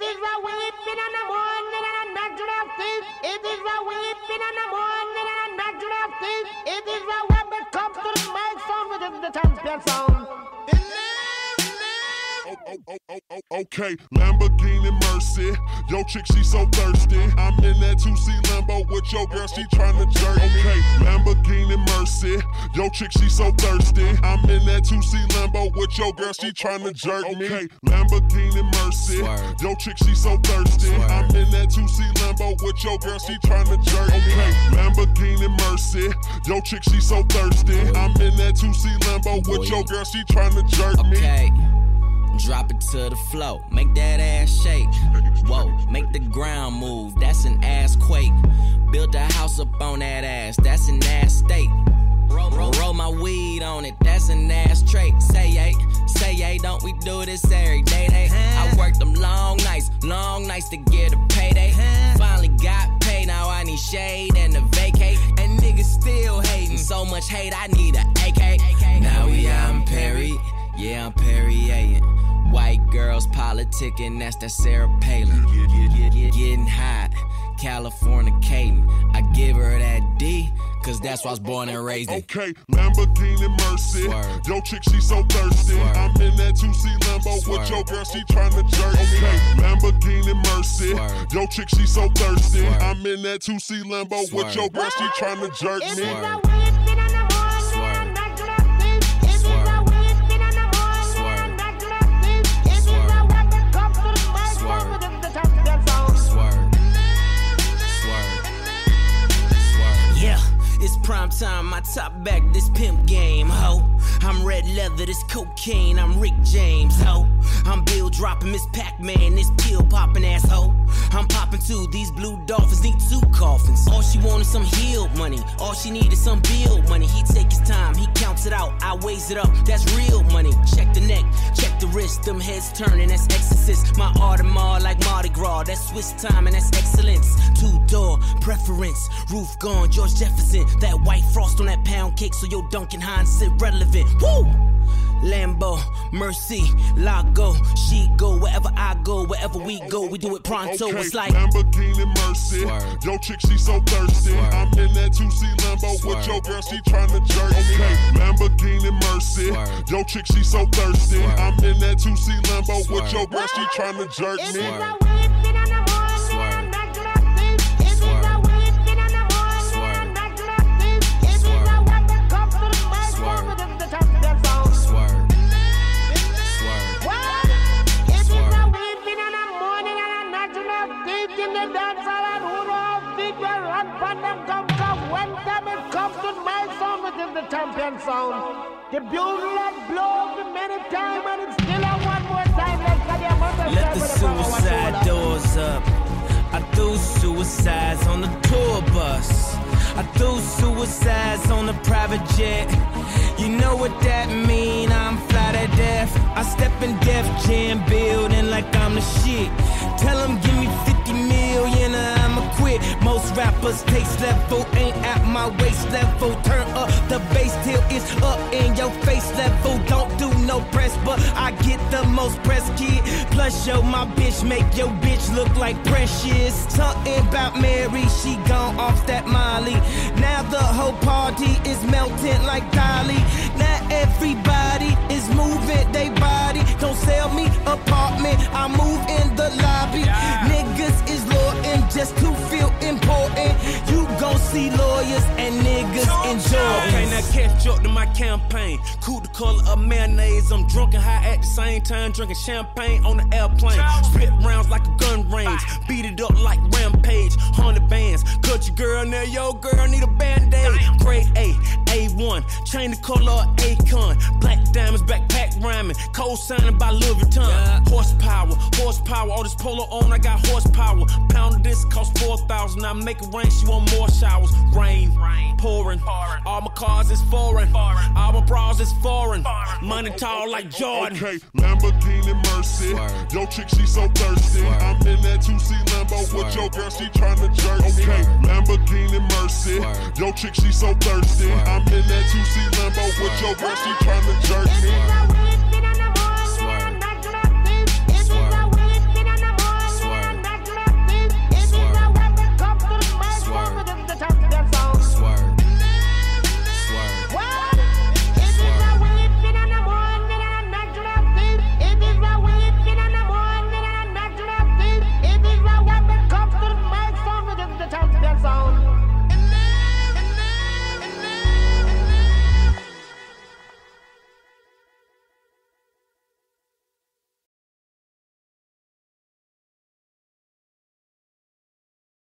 It is a weeping and a mourning and teeth. It is a weeping and. It is it comes to the mic sound within the champion sound. Okay, Lamborghini Mercy. Yo, chick, she so thirsty. I'm in that 2C Lambo with your girl, she tryna jerk me. Okay, Lamborghini Mercy. Yo, chick, she so thirsty. I'm in that 2C Lambo with your girl, she tryna jerk me. Okay, Lamborghini Mercy. Yo, chick, she so thirsty. I'm in that 2C Lambo with your girl, she tryna jerk me. Okay, Lamborghini Mercy. Yo, chick, she so thirsty. I'm in that 2C Lambo with your girl, she tryna jerk me. Okay. Drop it to the flow, make that ass shake. Whoa, make the ground move, that's an ass quake. Build a house up on that ass, that's an ass state. Roll, roll, roll my weed on it, that's an ass trait. Say yay, say yay, don't we do this every day? Day. I worked them long nights, long nights to get a payday. Finally got paid, now I need shade and a vacate. And niggas still hating, so much hate, I need a AK. Now we out in Perry, yeah, I'm Perrier. White girls politicking, that's that Sarah Palin. Getting hot, California Caden. I give her that D, cause that's why I was born and raised in. Okay, Lamborghini Mercy. Swerve. Yo, chick, she so thirsty. Swerve. I'm in that 2C Lambo with Swerve. your girl, she tryna jerk me. Okay, Lamborghini Mercy. Swerve. Yo, chick, she so thirsty. Swerve. I'm in that 2C Lambo with Swerve. your girl, she tryna jerk It is me. My top back, this pimp game, ho. I'm red leather, this cocaine, I'm Rick James, ho. I'm Bill dropping Miss Pac-Man, this pill popping asshole. I'm popping too, these blue dolphins need two coffins. All she want is some healed money, all she need is some bill money. He take his time, he counts it out, I weighs it up, that's real money. Check the neck, check the wrist, them heads turning, that's exorcist. My Mardi Gras, that's Swiss time and that's excellence. Two door preference, roof gone, George Jefferson. That white frost on that pound cake, so your Duncan Hines sit relevant. Woo! Lambo, Mercy, Lago, she go wherever I go, wherever we go, we do it pronto. Okay, It's like Lamborghini Mercy. Swerve. Yo, chick, she so thirsty. Swerve. I'm in that 2C Lambo with Swerve. your girl, she tryna jerk me. Okay, Lamborghini Mercy. Swerve. Yo, chick, she so thirsty. Swerve. I'm in that 2C Lambo with Swerve. your girl, she tryna jerk It is me. To my sound within the champion sound. The bugle that blows many times and it's still a one more time. Let's get your mother Let the suicide doors up. I do suicides on the tour bus. I do suicides on the private jet. You know what that mean? I'm fly to death. I step in Def Jam building like I'm the shit. Tell Tell 'em give me 50 million or I'ma quit. Most rappers taste level ain't at my waist level. Turn up the bass till it's up in your face level. Don't do no press, but I get the most press kid. Plus, yo, my bitch make your bitch look like precious. Something about Mary, she gone off that Molly. Now the whole party is melting like Dali. Now everybody is moving they body. Don't sell me apartment, I move in the lobby. Just to feel important. See lawyers and niggas enjoy. Okay, now catch up to my campaign. Cool the color of mayonnaise. I'm drunk and high at the same time, drinking champagne on the airplane. Spit rounds like a gun range. Beat it up like rampage. Hundred bands. Cut your girl now, yo girl need a band-aid. Grade A, A1. Chain the color of Akon. Black diamonds, backpack rhyming. Co-signing by Louis Vuitton. Horsepower, horsepower. All this polo on, I got horsepower. Pound of this cost 4,000. I make it rain, she want more showers. Rain, pouring. Foreign. All my cars is foreign. foreign. All my bras is foreign. Money tall like Jordan. Okay, Lamborghini Mercy. Swerve. Yo, chick, she so thirsty. Swerve. I'm in that 2C Lambo with Swerve. your girl, she tryna jerk me. Okay, Lamborghini Mercy. Swerve. Yo, chick, she so thirsty. Swerve. I'm in that 2C Lambo with your girl, she tryna jerk It is me. a